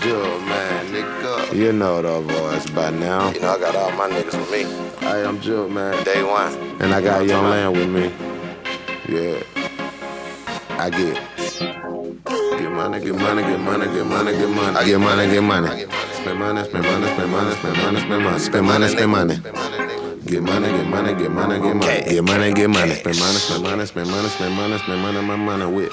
Jewel, man, nigga. You know the voice by now. You know, I got all my niggas with me. I am Jewel, man. Day one. And I got Young what Land with me. Yeah. I get. Get money, get money, get money, get money, get money. I Get money, get money. I get money. Spend money, spend money, spend money, spend money, spend money. Spend money, spend money. Get money, get money, get money, get money. Get money, get money. Spend money, spend money, spend money, spend money, spend money, my money with.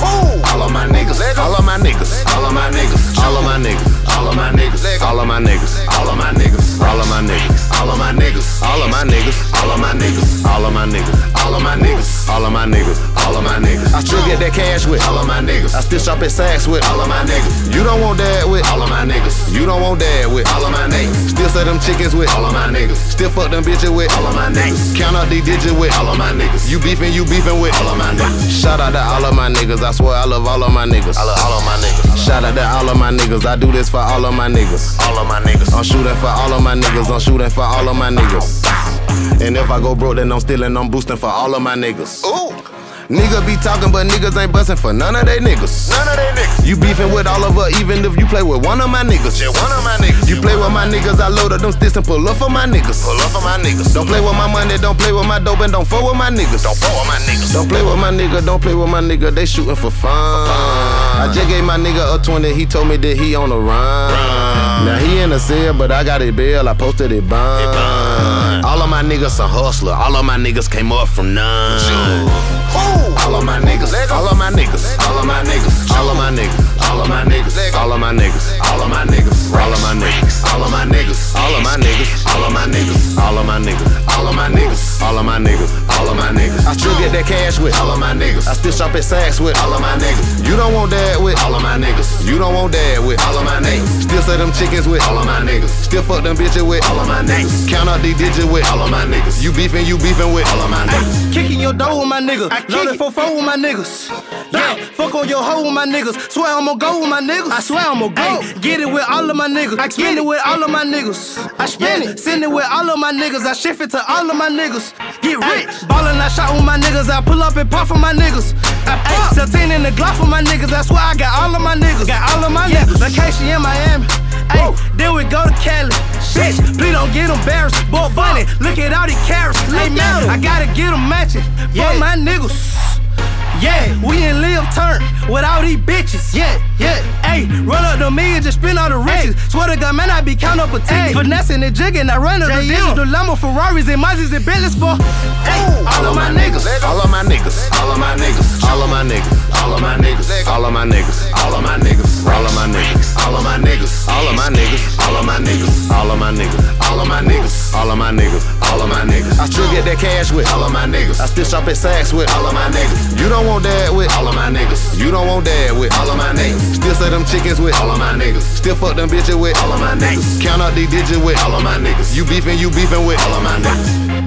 All of my niggas. All of my niggas. All of my niggas. All of my niggas. All of my niggas. All of my niggas. All of my niggas. All of my niggas. All of my niggas. All of my niggas. All of my niggas. All of my niggas. All of my niggas. All of my niggas. All of my niggas. I still get that cash with. All of my niggas. I still shop at Saks with. All of my niggas. You don't want that with. All of my niggas. You don't want that with. All of my niggas. Still sell them chickens with. All of my niggas. Still fuck them bitches with. All of my niggas. Count out these digits with. All of my niggas. You beefing, you beefing with. All of my niggas. Shout out to all of my niggas. I swear I love all of my niggas. I love all of my niggas. Shout out to all of my niggas. I do this for all of my niggas. All of my niggas. I'm shooting for all of my niggas. I'm shooting for all of my niggas. And if I go broke, then I'm stealing, I'm boosting for all of my niggas. Ooh. Nigga be talking, but niggas ain't busting for none of they niggas. None of they niggas. You beefing with all of us, even if you play with one of my niggas. Yeah, one of my niggas. You play with my niggas, I load up them sticks and pull up for my niggas. Pull up for my niggas. Don't play with my money, don't play with my dope, and don't fuck with my niggas. Don't fuck with my niggas. Don't play with my nigga, don't play with my nigga, they shooting for fun. I just gave my nigga a 20, he told me that he on the run. Run. Now he in the cell, but I got it bail, I posted it bond. All of my niggas some hustler, all of my niggas came up from none. Niggas. all of my niggas, All of my niggas. Get that cash with. All of my niggas. I still shop at Saks with. All of my niggas. You don't want that with. All of my niggas. You don't want that with. All of my niggas. Still sell them chickens with. All of my niggas. Still fuck them bitches with. All of my niggas. Count out these digits with. All of my niggas. You beefing, you beefing with. All of my niggas. Kicking your door with my niggas. I kick it. for four with my niggas. Yeah, fuck on your hoe with my niggas. Swear I'ma go with my niggas. I swear I'ma go. Ay, get it with all of my niggas. I spend it with all of my niggas. I spend it. Send it with all of my niggas. I shift it to all of my niggas. Get rich. Ballin', I shot with my niggas. I pull up and pop for my niggas. I pop. 17 in the Glock for my niggas. That's why I got all of my niggas. Got all of my niggas. Vacation in Miami. Hey, then we go to Cali. Bitch, please don't get embarrassed. Boy, bunny, look at all these carrots. Hey, man, I gotta get them matching. For my niggas. Yeah, we in live turn with all these bitches. Yeah, yeah. Hey, run up the million, just spend all the riches. Swear to God, man, I be count up a ticket. Finessing and jigging, I run up the deals. The Lambo, Ferraris, and Mazis and Bentleys for. My niggas. All of my niggas. All of my niggas. All of my niggas. All of my niggas. All of my niggas. All of my niggas. All of my niggas. All of my niggas. All of my niggas. All of my niggas. All of my niggas. I still get that cash with. All of my niggas. I still shop at Saks with. All of my niggas. You don't want that with. All of my niggas. You don't want that with. All of my niggas. Still sell them chickens with. All of my niggas. Still fuck them bitches with. All of my niggas. Count out these digits with. All of my niggas. You beefing, you beefing with. All of my niggas.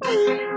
Bye.